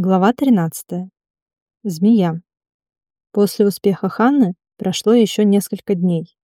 Глава 13. Змея. После успеха Ханны прошло еще несколько дней.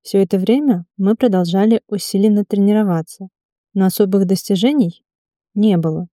Все это время мы продолжали усиленно тренироваться, но особых достижений не было.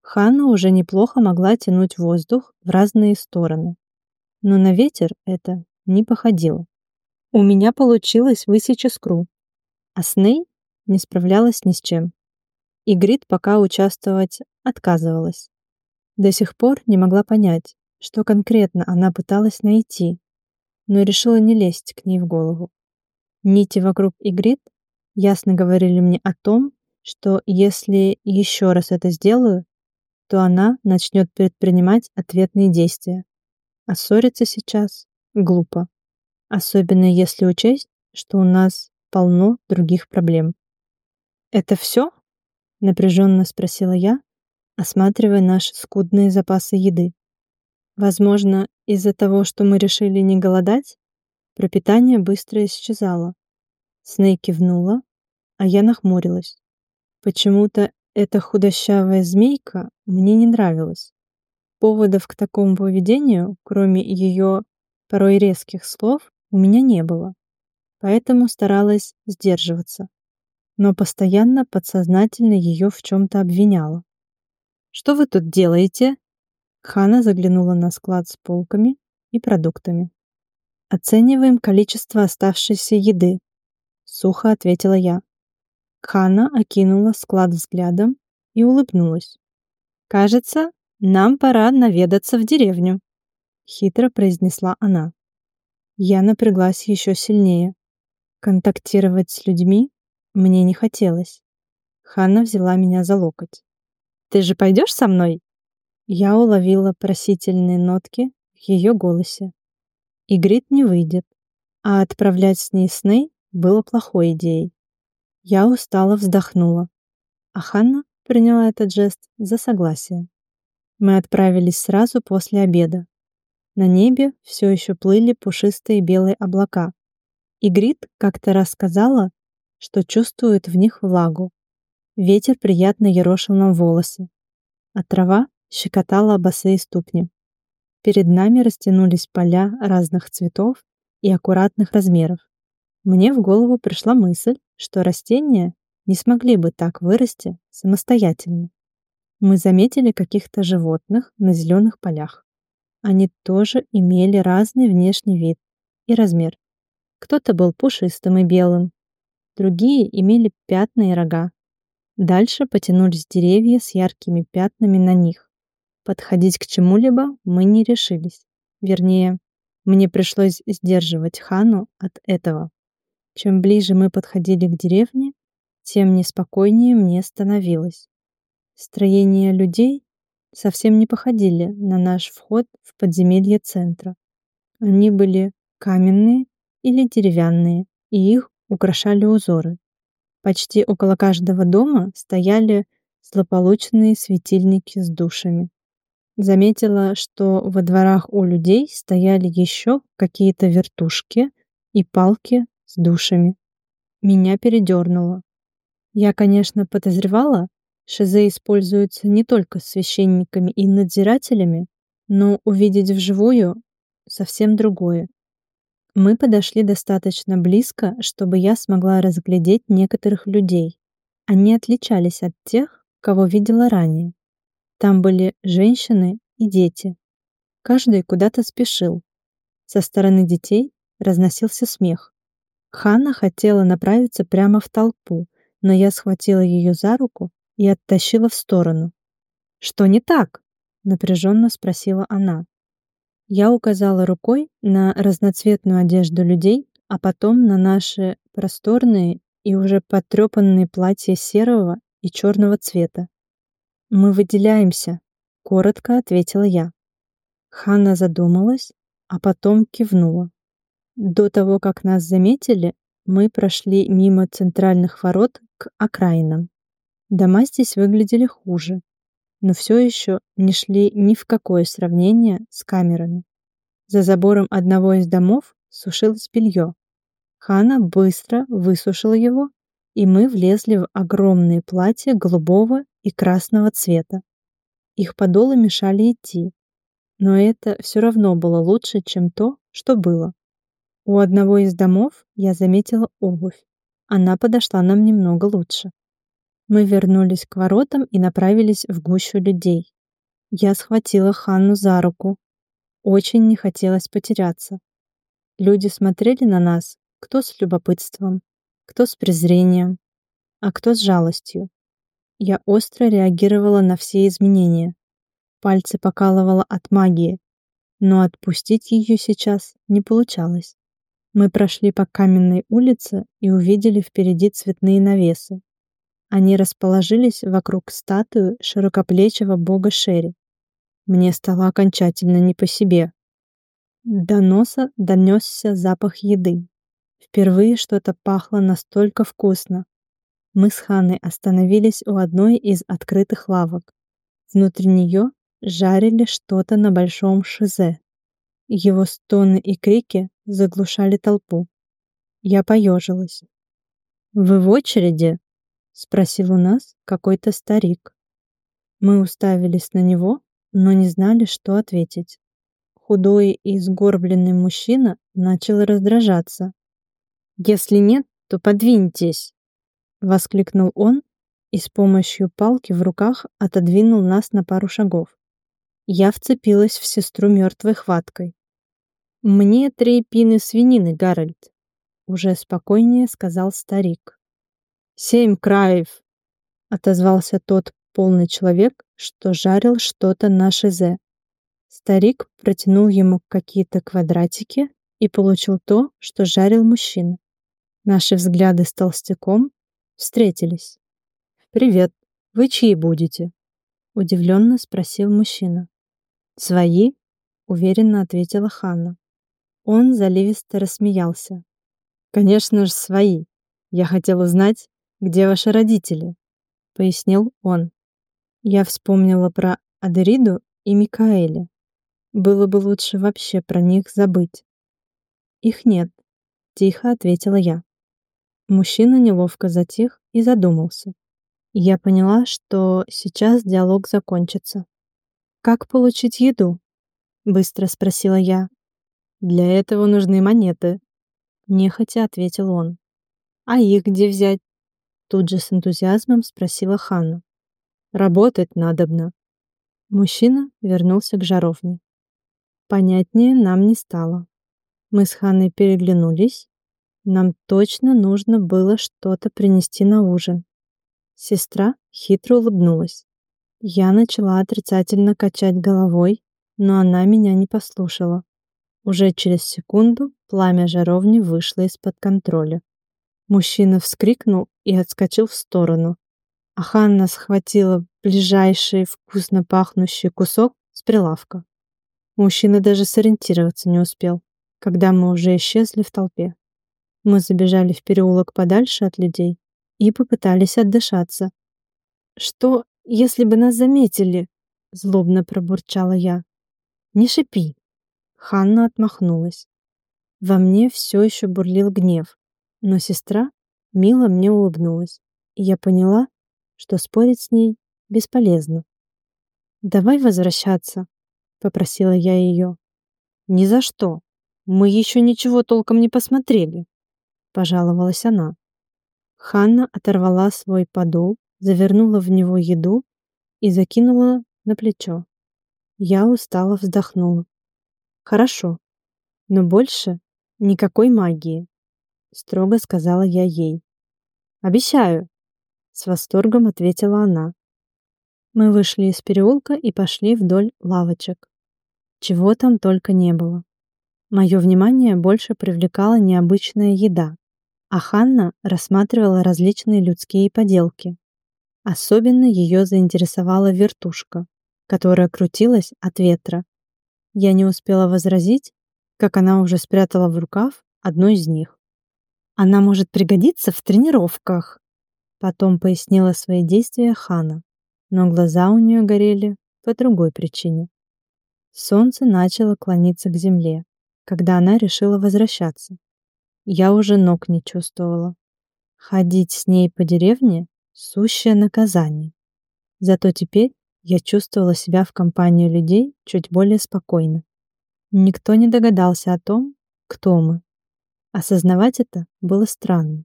Ханна уже неплохо могла тянуть воздух в разные стороны, но на ветер это не походило. У меня получилось высечь искру, а Сней не справлялась ни с чем. И Грит пока участвовать отказывалась. До сих пор не могла понять, что конкретно она пыталась найти, но решила не лезть к ней в голову. Нити вокруг Игрит ясно говорили мне о том, что если еще раз это сделаю, то она начнет предпринимать ответные действия. А ссориться сейчас глупо. Особенно если учесть, что у нас полно других проблем. «Это все?» — напряженно спросила я, осматривая наши скудные запасы еды. Возможно, из-за того, что мы решили не голодать, пропитание быстро исчезало. Сней кивнула, а я нахмурилась. Почему-то эта худощавая змейка мне не нравилась. Поводов к такому поведению, кроме ее порой резких слов, у меня не было. Поэтому старалась сдерживаться. Но постоянно подсознательно ее в чем-то обвиняла. Что вы тут делаете?» Хана заглянула на склад с полками и продуктами. «Оцениваем количество оставшейся еды», — сухо ответила я. Хана окинула склад взглядом и улыбнулась. «Кажется, нам пора наведаться в деревню», — хитро произнесла она. Я напряглась еще сильнее. Контактировать с людьми мне не хотелось. Ханна взяла меня за локоть. Ты же пойдешь со мной?» Я уловила просительные нотки в ее голосе. Игрит не выйдет, а отправлять с ней сны было плохой идеей. Я устало вздохнула, а Ханна приняла этот жест за согласие. Мы отправились сразу после обеда. На небе все еще плыли пушистые белые облака. Игрит как-то рассказала, что чувствует в них влагу. Ветер приятно ерошил нам волосы, а трава щекотала босые ступни. Перед нами растянулись поля разных цветов и аккуратных размеров. Мне в голову пришла мысль, что растения не смогли бы так вырасти самостоятельно. Мы заметили каких-то животных на зеленых полях. Они тоже имели разный внешний вид и размер. Кто-то был пушистым и белым, другие имели пятна и рога, Дальше потянулись деревья с яркими пятнами на них. Подходить к чему-либо мы не решились. Вернее, мне пришлось сдерживать Хану от этого. Чем ближе мы подходили к деревне, тем неспокойнее мне становилось. Строения людей совсем не походили на наш вход в подземелье центра. Они были каменные или деревянные, и их украшали узоры. Почти около каждого дома стояли злополучные светильники с душами. Заметила, что во дворах у людей стояли еще какие-то вертушки и палки с душами. Меня передернуло. Я, конечно, подозревала, шизы используются не только священниками и надзирателями, но увидеть вживую совсем другое. Мы подошли достаточно близко, чтобы я смогла разглядеть некоторых людей. Они отличались от тех, кого видела ранее. Там были женщины и дети. Каждый куда-то спешил. Со стороны детей разносился смех. Ханна хотела направиться прямо в толпу, но я схватила ее за руку и оттащила в сторону. «Что не так?» — напряженно спросила она. Я указала рукой на разноцветную одежду людей, а потом на наши просторные и уже потрепанные платья серого и черного цвета. «Мы выделяемся», — коротко ответила я. Ханна задумалась, а потом кивнула. До того, как нас заметили, мы прошли мимо центральных ворот к окраинам. Дома здесь выглядели хуже, но все еще не шли ни в какое сравнение с камерами. За забором одного из домов сушилось белье. Хана быстро высушила его, и мы влезли в огромные платья голубого и красного цвета. Их подолы мешали идти, но это все равно было лучше, чем то, что было. У одного из домов я заметила обувь. Она подошла нам немного лучше. Мы вернулись к воротам и направились в гущу людей. Я схватила Ханну за руку. Очень не хотелось потеряться. Люди смотрели на нас, кто с любопытством, кто с презрением, а кто с жалостью. Я остро реагировала на все изменения. Пальцы покалывало от магии, но отпустить ее сейчас не получалось. Мы прошли по каменной улице и увидели впереди цветные навесы. Они расположились вокруг статуи широкоплечего бога Шери. Мне стало окончательно не по себе. До носа донесся запах еды. Впервые что-то пахло настолько вкусно. Мы с Ханой остановились у одной из открытых лавок. Внутри нее жарили что-то на большом шизе. Его стоны и крики заглушали толпу. Я поежилась. «Вы в очереди?» — спросил у нас какой-то старик. Мы уставились на него, но не знали, что ответить. Худой и сгорбленный мужчина начал раздражаться. «Если нет, то подвиньтесь!» — воскликнул он и с помощью палки в руках отодвинул нас на пару шагов. Я вцепилась в сестру мертвой хваткой. «Мне три пины свинины, Гарольд», — уже спокойнее сказал старик. «Семь краев», — отозвался тот полный человек, что жарил что-то на шизе. Старик протянул ему какие-то квадратики и получил то, что жарил мужчина. Наши взгляды с толстяком встретились. «Привет, вы чьи будете?» — удивленно спросил мужчина. «Свои?» — уверенно ответила Ханна. Он заливисто рассмеялся. «Конечно же, свои. Я хотел узнать, где ваши родители?» — пояснил он. Я вспомнила про Адериду и Микаэля. Было бы лучше вообще про них забыть. «Их нет», — тихо ответила я. Мужчина неловко затих и задумался. Я поняла, что сейчас диалог закончится. «Как получить еду?» — быстро спросила я. «Для этого нужны монеты», — нехотя ответил он. «А их где взять?» Тут же с энтузиазмом спросила Ханна. «Работать надобно». Мужчина вернулся к жаровне. Понятнее нам не стало. Мы с Ханной переглянулись. Нам точно нужно было что-то принести на ужин. Сестра хитро улыбнулась. Я начала отрицательно качать головой, но она меня не послушала. Уже через секунду пламя жаровни вышло из-под контроля. Мужчина вскрикнул и отскочил в сторону. А Ханна схватила ближайший вкусно пахнущий кусок с прилавка. Мужчина даже сориентироваться не успел, когда мы уже исчезли в толпе. Мы забежали в переулок подальше от людей и попытались отдышаться. Что если бы нас заметили?» — злобно пробурчала я. «Не шипи!» Ханна отмахнулась. Во мне все еще бурлил гнев, но сестра мило мне улыбнулась, и я поняла, что спорить с ней бесполезно. «Давай возвращаться», — попросила я ее. «Ни за что. Мы еще ничего толком не посмотрели», — пожаловалась она. Ханна оторвала свой подол завернула в него еду и закинула на плечо. Я устало вздохнула. Хорошо, но больше никакой магии, строго сказала я ей. Обещаю, с восторгом ответила она. Мы вышли из переулка и пошли вдоль лавочек. Чего там только не было. Мое внимание больше привлекала необычная еда, а Ханна рассматривала различные людские поделки. Особенно ее заинтересовала вертушка, которая крутилась от ветра. Я не успела возразить, как она уже спрятала в рукав одну из них. «Она может пригодиться в тренировках», потом пояснила свои действия Хана, но глаза у нее горели по другой причине. Солнце начало клониться к земле, когда она решила возвращаться. Я уже ног не чувствовала. Ходить с ней по деревне Сущее наказание. Зато теперь я чувствовала себя в компании людей чуть более спокойно. Никто не догадался о том, кто мы. Осознавать это было странно.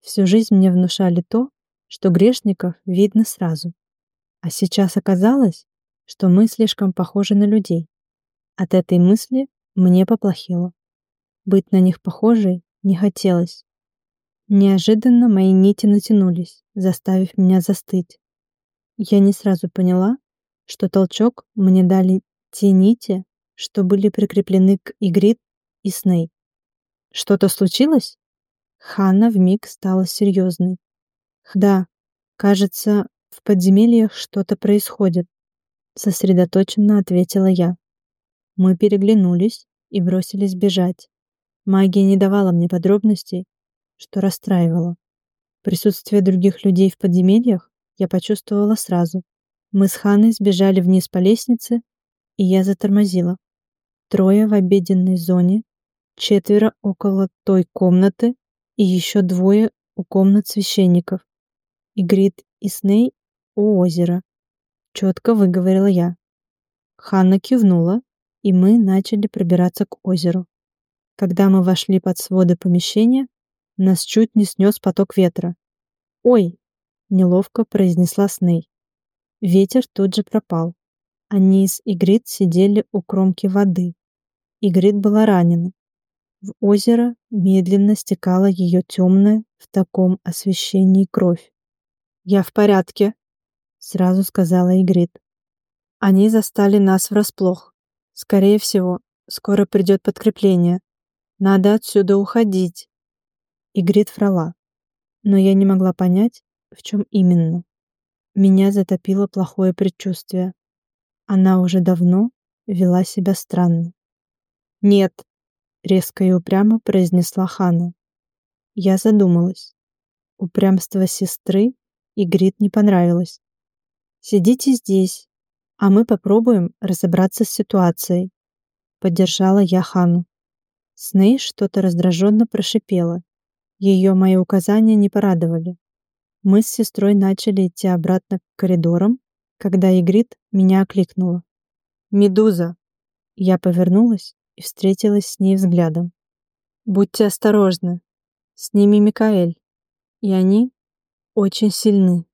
Всю жизнь мне внушали то, что грешников видно сразу. А сейчас оказалось, что мы слишком похожи на людей. От этой мысли мне поплохело. Быть на них похожей не хотелось. Неожиданно мои нити натянулись, заставив меня застыть. Я не сразу поняла, что толчок мне дали те нити, что были прикреплены к Игрит и Сней. Что-то случилось? Ханна вмиг стала серьезной. Да, кажется, в подземельях что-то происходит, сосредоточенно ответила я. Мы переглянулись и бросились бежать. Магия не давала мне подробностей, что расстраивало. Присутствие других людей в подземельях я почувствовала сразу. Мы с Ханой сбежали вниз по лестнице, и я затормозила. Трое в обеденной зоне, четверо около той комнаты и еще двое у комнат священников. Игрит и Сней у озера. Четко выговорила я. Ханна кивнула, и мы начали пробираться к озеру. Когда мы вошли под своды помещения, нас чуть не снес поток ветра. «Ой!» — неловко произнесла Сней. Ветер тут же пропал. Они с Игрит сидели у кромки воды. Игрит была ранена. В озеро медленно стекала ее темная в таком освещении кровь. «Я в порядке», — сразу сказала Игрит. «Они застали нас врасплох. Скорее всего, скоро придет подкрепление. Надо отсюда уходить». Игрит врала, но я не могла понять, в чем именно. Меня затопило плохое предчувствие. Она уже давно вела себя странно. «Нет», — резко и упрямо произнесла Хана. Я задумалась. Упрямство сестры Игрит не понравилось. «Сидите здесь, а мы попробуем разобраться с ситуацией», — поддержала я Хану. Сней что-то раздраженно прошипела, ее мои указания не порадовали. Мы с сестрой начали идти обратно к коридорам, когда Игрит меня окликнула. «Медуза!» Я повернулась и встретилась с ней взглядом. «Будьте осторожны. С ними Микаэль. И они очень сильны».